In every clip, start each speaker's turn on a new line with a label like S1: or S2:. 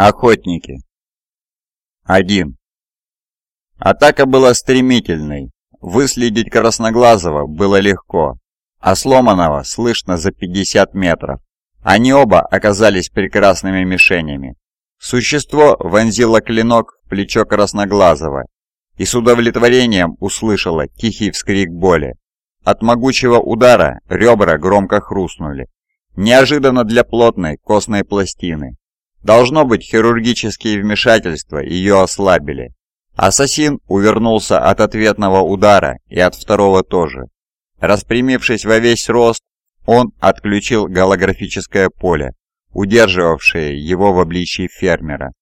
S1: Охотники. 1. Атака была стремительной. Выследить Красноглазого было легко, а сломанного слышно за 50 метров. Они оба оказались прекрасными мишенями. Существо вонзило клинок в плечо Красноглазого и с удовлетворением услышало тихий вскрик боли. От могучего удара ребра громко хрустнули. Неожиданно для плотной костной пластины Должно быть, хирургические вмешательства ее ослабили. Ассасин увернулся от ответного удара и от второго тоже. Распрямившись во весь рост, он отключил голографическое поле, удерживавшее его в обличии фермера.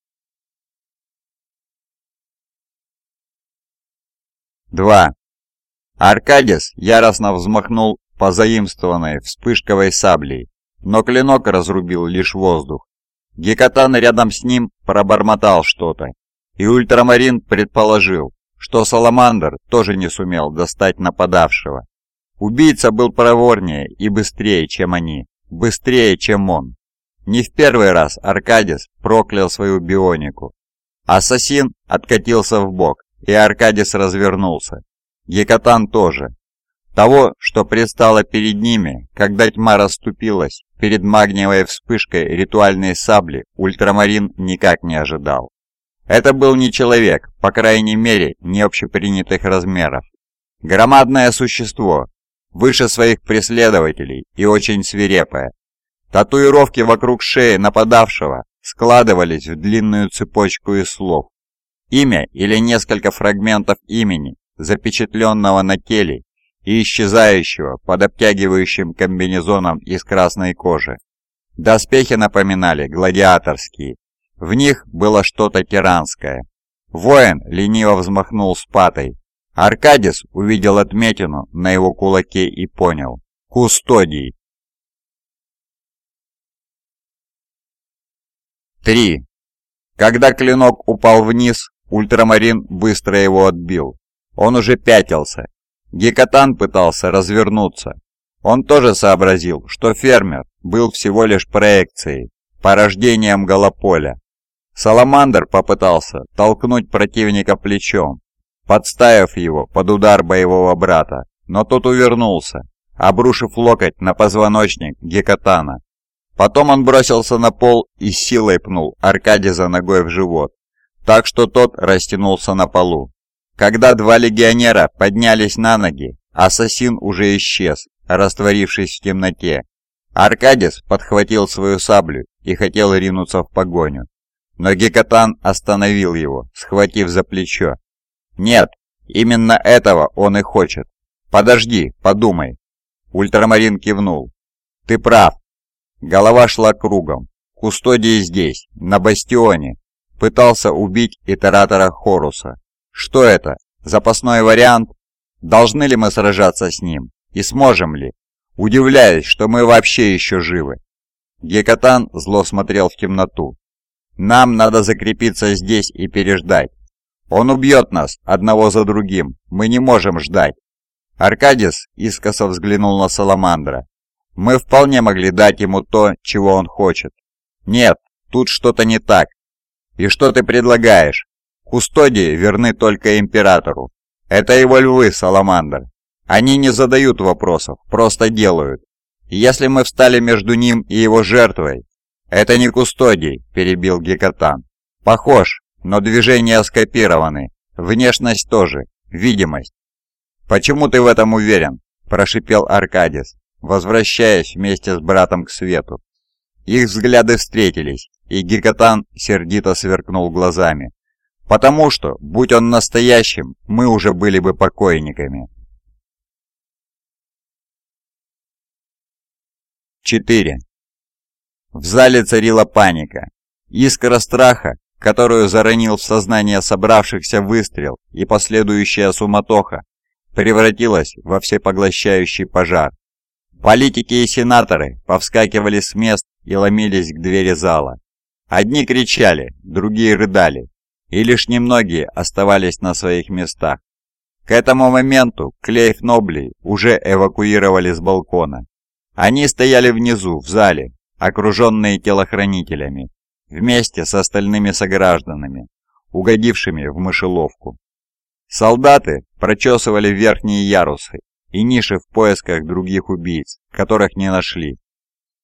S1: 2. Аркадис яростно взмахнул позаимствованной вспышковой саблей, но клинок разрубил лишь воздух. Гекатан рядом с ним пробормотал что-то, и Ультрамарин предположил, что Саламандр тоже не сумел достать нападавшего. Убийца был проворнее и быстрее, чем они, быстрее, чем он. Не в первый раз Аркадис проклял свою бионику. Ассасин откатился в бок, и Аркадис развернулся. Гекатан тоже. Того, что предстало перед ними, когда тьма расступилась, перед магниевой вспышкой ритуальной сабли ультрамарин никак не ожидал. Это был не человек, по крайней мере, не общепринятых размеров. Громадное существо, выше своих преследователей и очень свирепое. Татуировки вокруг шеи нападавшего складывались в длинную цепочку из слов. Имя или несколько фрагментов имени, запечатленного на теле и исчезающего под обтягивающим комбинезоном из красной кожи. Доспехи напоминали гладиаторские. В них было что-то тиранское. Воин лениво взмахнул спатой. Аркадис увидел отметину на его кулаке и понял. Кустодий. 3. Когда клинок упал вниз, ультрамарин быстро его отбил. Он уже пятился, Гекатан пытался развернуться. Он тоже сообразил, что фермер был всего лишь проекцией, порождением голополя. Саламандр попытался толкнуть противника плечом, подставив его под удар боевого брата, но тот увернулся, обрушив локоть на позвоночник Гекатана. Потом он бросился на пол и силой пнул Аркадиза ногой в живот, так что тот растянулся на полу. Когда два легионера поднялись на ноги, ассасин уже исчез, растворившись в темноте. Аркадис подхватил свою саблю и хотел ринуться в погоню. Но Гекатан остановил его, схватив за плечо. «Нет, именно этого он и хочет. Подожди, подумай». Ультрамарин кивнул. «Ты прав». Голова шла кругом. Кустодий здесь, на бастионе. Пытался убить итератора Хоруса. Что это? Запасной вариант? Должны ли мы сражаться с ним? И сможем ли? Удивляюсь, что мы вообще еще живы. Гекатан зло смотрел в темноту. Нам надо закрепиться здесь и переждать. Он убьет нас, одного за другим. Мы не можем ждать. Аркадис искоса взглянул на Саламандра. Мы вполне могли дать ему то, чего он хочет. Нет, тут что-то не так. И что ты предлагаешь? Кустодии верны только императору. Это его львы, Саламандр. Они не задают вопросов, просто делают. Если мы встали между ним и его жертвой... Это не Кустодий, перебил Гекатан. Похож, но движения скопированы. Внешность тоже, видимость. «Почему ты в этом уверен?» – прошипел Аркадис, возвращаясь вместе с братом к свету. Их взгляды встретились, и Гекатан сердито сверкнул глазами. Потому что, будь он настоящим, мы уже были бы покойниками. 4. В зале царила паника. Искра страха, которую заронил в сознание собравшихся выстрел и последующая суматоха, превратилась во всепоглощающий пожар. Политики и сенаторы повскакивали с мест и ломились к двери зала. Одни кричали, другие рыдали, и лишь немногие оставались на своих местах. К этому моменту Клейф Нобли уже эвакуировали с балкона. Они стояли внизу, в зале, окруженные телохранителями. вместе с остальными согражданами, угодившими в мышеловку. Солдаты прочесывали верхние ярусы и ниши в поисках других убийц, которых не нашли.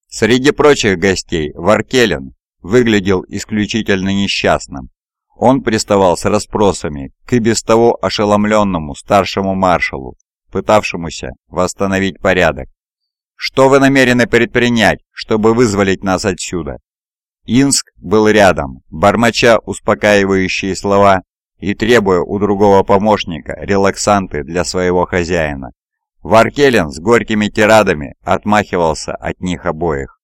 S1: Среди прочих гостей Варкелен выглядел исключительно несчастным. Он приставал с расспросами к и без того ошеломленному старшему маршалу, пытавшемуся восстановить порядок. «Что вы намерены предпринять, чтобы вызволить нас отсюда?» Инск был рядом, бормоча успокаивающие слова и требуя у другого помощника релаксанты для своего хозяина. Варкелен с горькими тирадами отмахивался от них обоих.